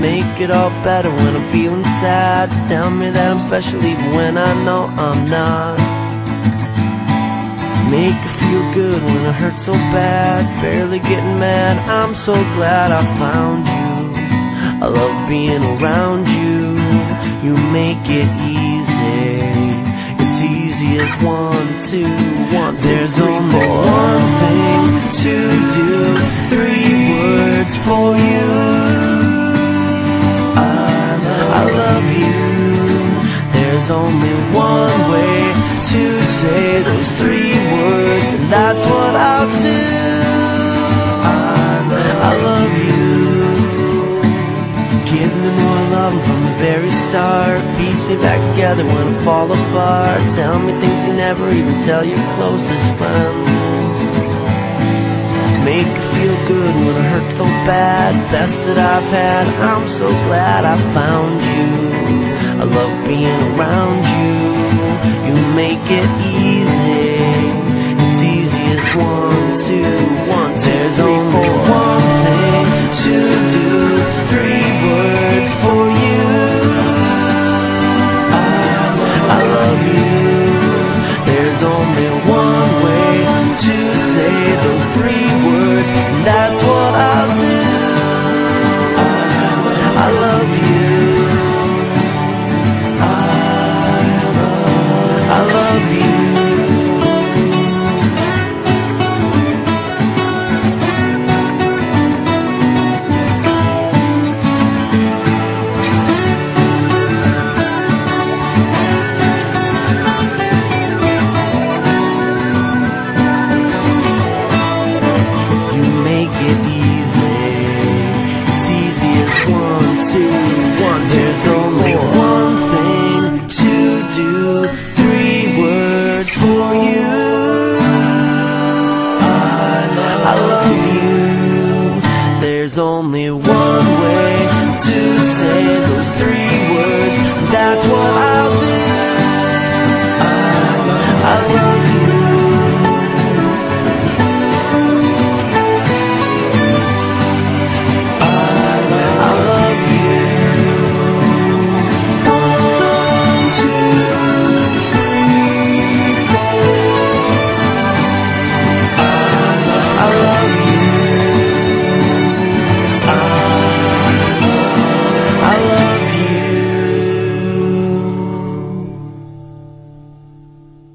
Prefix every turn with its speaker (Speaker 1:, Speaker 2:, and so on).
Speaker 1: make it all better when I'm feeling sad. Tell me that I'm special even when I know I'm not. Make it feel good when it hurts so bad. Barely getting mad. I'm so glad I found you. I love being around you. You make it easy. It's easy as one, two, one, two, There's three, only four. one thing There's only one way to say those three words, and that's what I'll do. I love, you. Give me more love from the very start. Piece me back together when I fall apart. Tell me things you never even tell your closest friends. Make me feel good when I hurt so bad. Best that I've had. I'm so glad I found you. I love being around you. You make it